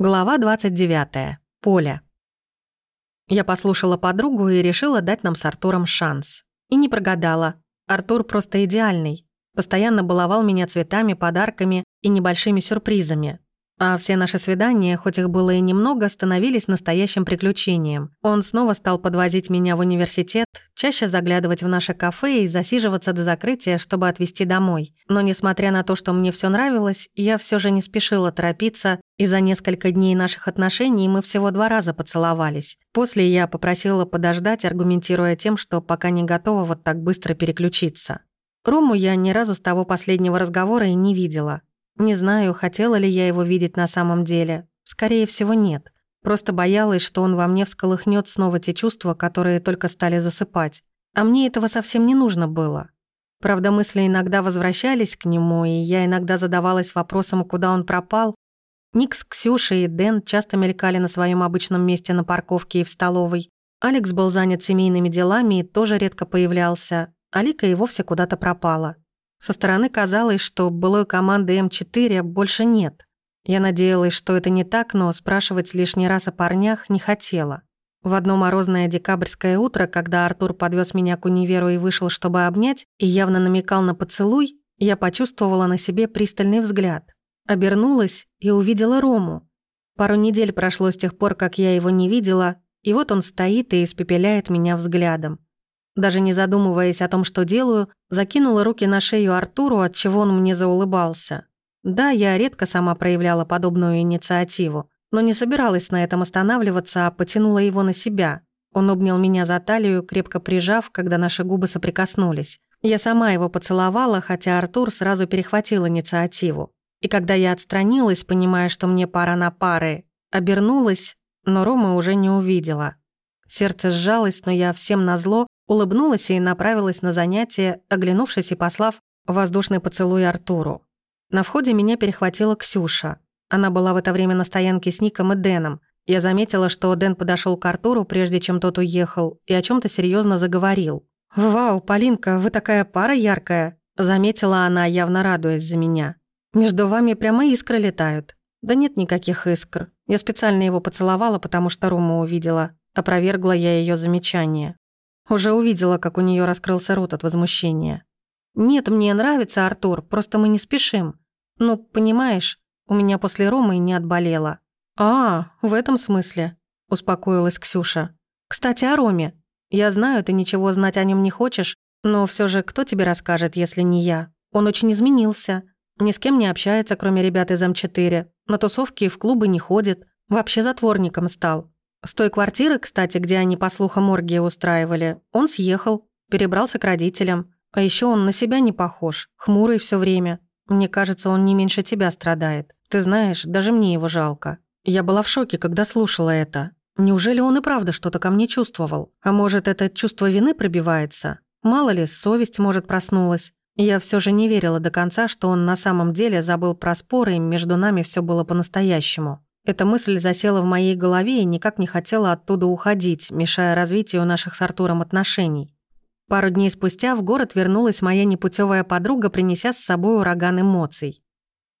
Глава 29. Поля. Я послушала подругу и решила дать нам с Артуром шанс. И не прогадала. Артур просто идеальный. Постоянно баловал меня цветами, подарками и небольшими сюрпризами. А все наши свидания, хоть их было и немного, становились настоящим приключением. Он снова стал подвозить меня в университет, чаще заглядывать в наше кафе и засиживаться до закрытия, чтобы отвезти домой. Но несмотря на то, что мне все нравилось, я все же не спешила торопиться, и за несколько дней наших отношений мы всего два раза поцеловались. После я попросила подождать, аргументируя тем, что пока не готова вот так быстро переключиться. Рому я ни разу с того последнего разговора и не видела. Не знаю, хотела ли я его видеть на самом деле. Скорее всего, нет. Просто боялась, что он во мне всколыхнет снова те чувства, которые только стали засыпать. А мне этого совсем не нужно было. Правда, мысли иногда возвращались к нему, и я иногда задавалась вопросом, куда он пропал. Ник с Ксюшей и Дэн часто мелькали на своем обычном месте на парковке и в столовой. Алекс был занят семейными делами и тоже редко появлялся. Алика и вовсе куда-то пропала. Со стороны казалось, что былой команды М4 больше нет. Я надеялась, что это не так, но спрашивать лишний раз о парнях не хотела. В одно морозное декабрьское утро, когда Артур подвез меня к универу и вышел, чтобы обнять, и явно намекал на поцелуй, я почувствовала на себе пристальный взгляд. Обернулась и увидела Рому. Пару недель прошло с тех пор, как я его не видела, и вот он стоит и испепеляет меня взглядом. Даже не задумываясь о том, что делаю, закинула руки на шею Артуру, от чего он мне заулыбался. Да, я редко сама проявляла подобную инициативу, но не собиралась на этом останавливаться, а потянула его на себя. Он обнял меня за талию, крепко прижав, когда наши губы соприкоснулись. Я сама его поцеловала, хотя Артур сразу перехватил инициативу. И когда я отстранилась, понимая, что мне пора на пары, обернулась, но Рома уже не увидела. Сердце сжалось, но я всем назло улыбнулась и направилась на занятие, оглянувшись и послав воздушный поцелуй Артуру. На входе меня перехватила Ксюша. Она была в это время на стоянке с Ником и Дэном. Я заметила, что Дэн подошел к Артуру, прежде чем тот уехал, и о чем то серьезно заговорил. «Вау, Полинка, вы такая пара яркая!» Заметила она, явно радуясь за меня. «Между вами прямо искры летают». «Да нет никаких искр. Я специально его поцеловала, потому что Рому увидела. Опровергла я ее замечание. Уже увидела, как у нее раскрылся рот от возмущения. «Нет, мне нравится Артур, просто мы не спешим. Ну, понимаешь, у меня после Ромы не отболело». «А, в этом смысле», — успокоилась Ксюша. «Кстати, о Роме. Я знаю, ты ничего знать о нем не хочешь, но все же кто тебе расскажет, если не я? Он очень изменился. Ни с кем не общается, кроме ребят из М4. На тусовки и в клубы не ходит. Вообще затворником стал. С той квартиры, кстати, где они, по слухам, оргии устраивали, он съехал, перебрался к родителям. А еще он на себя не похож, хмурый все время. Мне кажется, он не меньше тебя страдает. Ты знаешь, даже мне его жалко. Я была в шоке, когда слушала это. Неужели он и правда что-то ко мне чувствовал? А может, это чувство вины пробивается? Мало ли, совесть, может, проснулась. Я все же не верила до конца, что он на самом деле забыл про споры, и между нами все было по-настоящему. Эта мысль засела в моей голове и никак не хотела оттуда уходить, мешая развитию наших с Артуром отношений. Пару дней спустя в город вернулась моя непутевая подруга, принеся с собой ураган эмоций.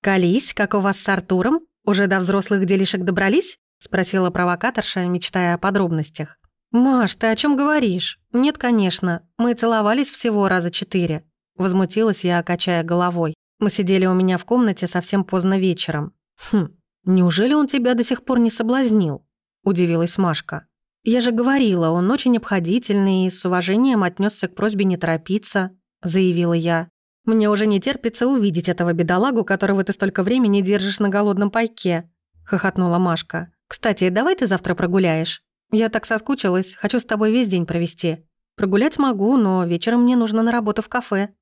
«Колись, как у вас с Артуром? Уже до взрослых делишек добрались?» — спросила провокаторша, мечтая о подробностях. «Маш, ты о чем говоришь? Нет, конечно. Мы целовались всего раза четыре». Возмутилась я, качая головой. Мы сидели у меня в комнате совсем поздно вечером. Хм, «Неужели он тебя до сих пор не соблазнил?» – удивилась Машка. «Я же говорила, он очень обходительный и с уважением отнесся к просьбе не торопиться», – заявила я. «Мне уже не терпится увидеть этого бедолагу, которого ты столько времени держишь на голодном пайке», – хохотнула Машка. «Кстати, давай ты завтра прогуляешь. Я так соскучилась, хочу с тобой весь день провести. Прогулять могу, но вечером мне нужно на работу в кафе», –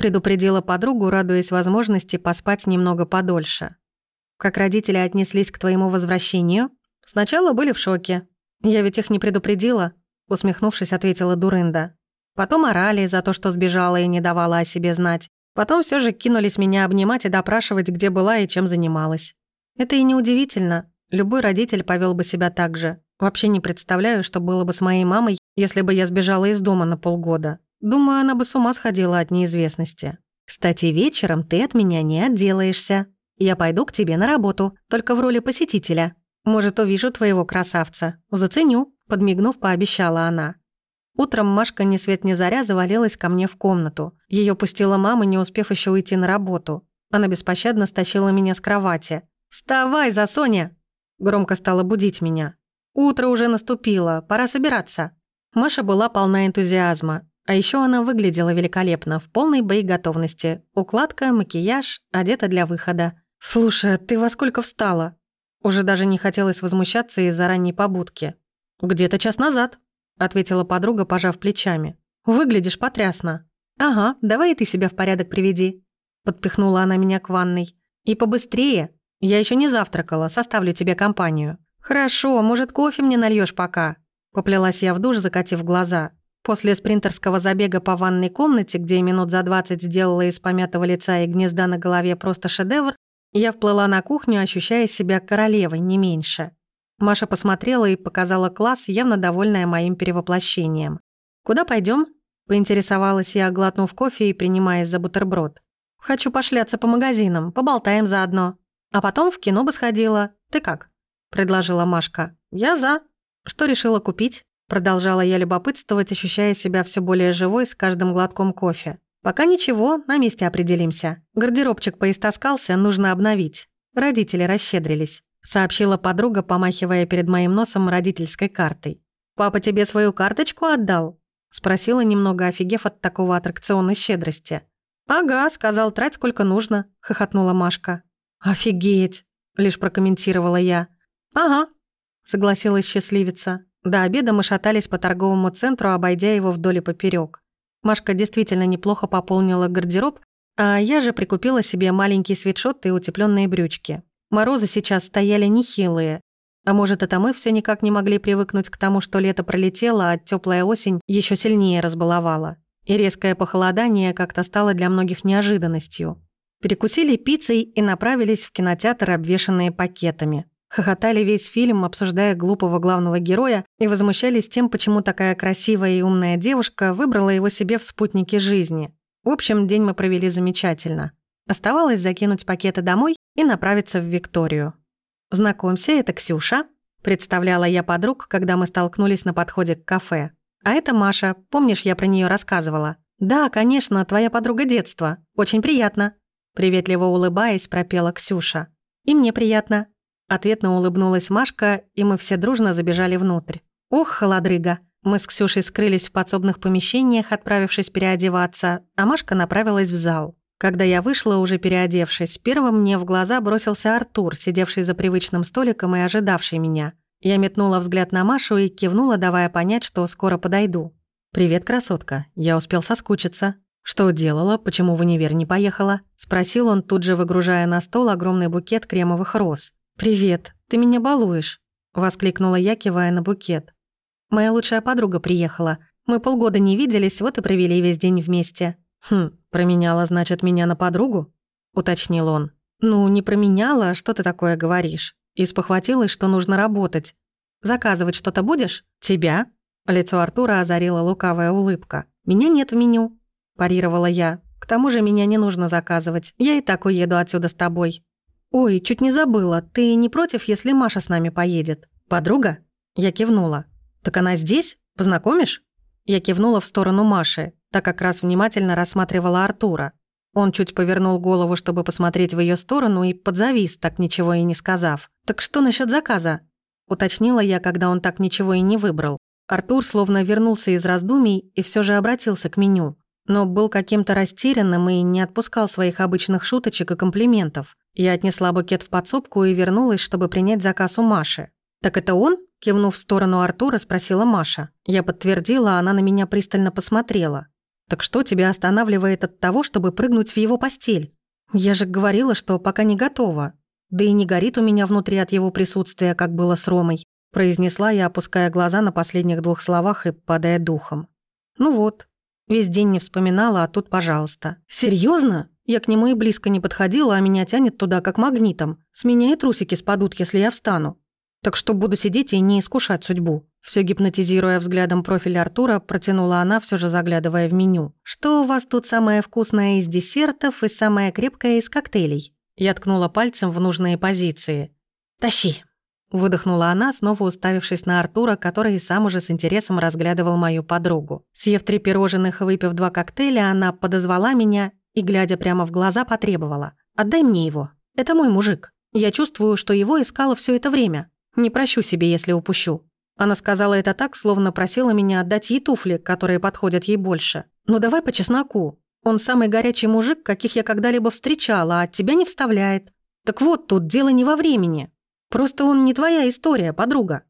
предупредила подругу, радуясь возможности поспать немного подольше. Как родители отнеслись к твоему возвращению? Сначала были в шоке. Я ведь их не предупредила, усмехнувшись, ответила Дурында. Потом орали за то, что сбежала и не давала о себе знать. Потом все же кинулись меня обнимать и допрашивать, где была и чем занималась. Это и не удивительно. Любой родитель повел бы себя так же. Вообще не представляю, что было бы с моей мамой, если бы я сбежала из дома на полгода. Думаю, она бы с ума сходила от неизвестности. Кстати, вечером ты от меня не отделаешься, Я пойду к тебе на работу, только в роли посетителя. Может, увижу твоего красавца. Заценю», — подмигнув, пообещала она. Утром Машка ни свет ни заря завалилась ко мне в комнату. Ее пустила мама, не успев еще уйти на работу. Она беспощадно стащила меня с кровати. «Вставай, за Соня!» Громко стала будить меня. «Утро уже наступило, пора собираться». Маша была полна энтузиазма. А еще она выглядела великолепно, в полной боеготовности. Укладка, макияж, одета для выхода. «Слушай, а ты во сколько встала?» Уже даже не хотелось возмущаться из-за ранней побудки. «Где-то час назад», — ответила подруга, пожав плечами. «Выглядишь потрясно». «Ага, давай и ты себя в порядок приведи», — подпихнула она меня к ванной. «И побыстрее. Я еще не завтракала, составлю тебе компанию». «Хорошо, может, кофе мне нальешь пока?» Поплелась я в душ, закатив глаза. После спринтерского забега по ванной комнате, где минут за двадцать сделала из помятого лица и гнезда на голове просто шедевр, я вплыла на кухню, ощущая себя королевой, не меньше. Маша посмотрела и показала класс, явно довольная моим перевоплощением. «Куда пойдем? поинтересовалась я, глотнув кофе и принимаясь за бутерброд. «Хочу пошляться по магазинам, поболтаем заодно. А потом в кино бы сходила. Ты как?» — предложила Машка. «Я за. Что решила купить?» Продолжала я любопытствовать, ощущая себя все более живой с каждым глотком кофе. «Пока ничего, на месте определимся. Гардеробчик поистаскался, нужно обновить. Родители расщедрились», — сообщила подруга, помахивая перед моим носом родительской картой. «Папа тебе свою карточку отдал?» — спросила, немного офигев от такого аттракционной щедрости. «Ага», — сказал, трать сколько нужно», — хохотнула Машка. «Офигеть!» — лишь прокомментировала я. «Ага», — согласилась счастливица. До обеда мы шатались по торговому центру, обойдя его вдоль и поперёк. Машка действительно неплохо пополнила гардероб, а я же прикупила себе маленький свитшот и утеплённые брючки. Морозы сейчас стояли нехилые. А может, это мы все никак не могли привыкнуть к тому, что лето пролетело, а теплая осень еще сильнее разбаловала. И резкое похолодание как-то стало для многих неожиданностью. Перекусили пиццей и направились в кинотеатр, обвешанные пакетами. Хохотали весь фильм, обсуждая глупого главного героя, и возмущались тем, почему такая красивая и умная девушка выбрала его себе в спутнике жизни. В общем, день мы провели замечательно. Оставалось закинуть пакеты домой и направиться в Викторию. «Знакомься, это Ксюша», — представляла я подруг, когда мы столкнулись на подходе к кафе. «А это Маша, помнишь, я про нее рассказывала?» «Да, конечно, твоя подруга детства. Очень приятно», — приветливо улыбаясь, пропела Ксюша. «И мне приятно», Ответно улыбнулась Машка, и мы все дружно забежали внутрь. «Ох, холодрыга!» Мы с Ксюшей скрылись в подсобных помещениях, отправившись переодеваться, а Машка направилась в зал. Когда я вышла, уже переодевшись, первым мне в глаза бросился Артур, сидевший за привычным столиком и ожидавший меня. Я метнула взгляд на Машу и кивнула, давая понять, что скоро подойду. «Привет, красотка. Я успел соскучиться». «Что делала? Почему в универ не поехала?» Спросил он, тут же выгружая на стол огромный букет кремовых роз. «Привет, ты меня балуешь», — воскликнула я, кивая на букет. «Моя лучшая подруга приехала. Мы полгода не виделись, вот и провели весь день вместе». «Хм, променяла, значит, меня на подругу?» — уточнил он. «Ну, не променяла, что ты такое говоришь?» И спохватилась, что нужно работать. «Заказывать что-то будешь?» «Тебя?» Лицо Артура озарила лукавая улыбка. «Меня нет в меню», – парировала я. «К тому же меня не нужно заказывать. Я и так уеду отсюда с тобой». «Ой, чуть не забыла. Ты не против, если Маша с нами поедет?» «Подруга?» Я кивнула. «Так она здесь? Познакомишь?» Я кивнула в сторону Маши, так как раз внимательно рассматривала Артура. Он чуть повернул голову, чтобы посмотреть в ее сторону, и подзавис, так ничего и не сказав. «Так что насчет заказа?» Уточнила я, когда он так ничего и не выбрал. Артур словно вернулся из раздумий и все же обратился к меню. Но был каким-то растерянным и не отпускал своих обычных шуточек и комплиментов. Я отнесла букет в подсобку и вернулась, чтобы принять заказ у Маши. «Так это он?» – кивнув в сторону Артура, спросила Маша. Я подтвердила, она на меня пристально посмотрела. «Так что тебя останавливает от того, чтобы прыгнуть в его постель? Я же говорила, что пока не готова. Да и не горит у меня внутри от его присутствия, как было с Ромой», – произнесла я, опуская глаза на последних двух словах и падая духом. «Ну вот, весь день не вспоминала, а тут пожалуйста». «Серьезно? Я к нему и близко не подходила, а меня тянет туда как магнитом. С меня и трусики спадут, если я встану. Так что буду сидеть и не искушать судьбу. Все гипнотизируя взглядом профиль Артура, протянула она, все же заглядывая в меню. «Что у вас тут самое вкусное из десертов и самое крепкое из коктейлей?» Я ткнула пальцем в нужные позиции. «Тащи!» Выдохнула она, снова уставившись на Артура, который сам уже с интересом разглядывал мою подругу. Съев три пирожных и выпив два коктейля, она подозвала меня и, глядя прямо в глаза, потребовала. «Отдай мне его. Это мой мужик. Я чувствую, что его искала все это время. Не прощу себе, если упущу». Она сказала это так, словно просила меня отдать ей туфли, которые подходят ей больше. «Ну давай по чесноку. Он самый горячий мужик, каких я когда-либо встречала, а от тебя не вставляет. Так вот, тут дело не во времени. Просто он не твоя история, подруга.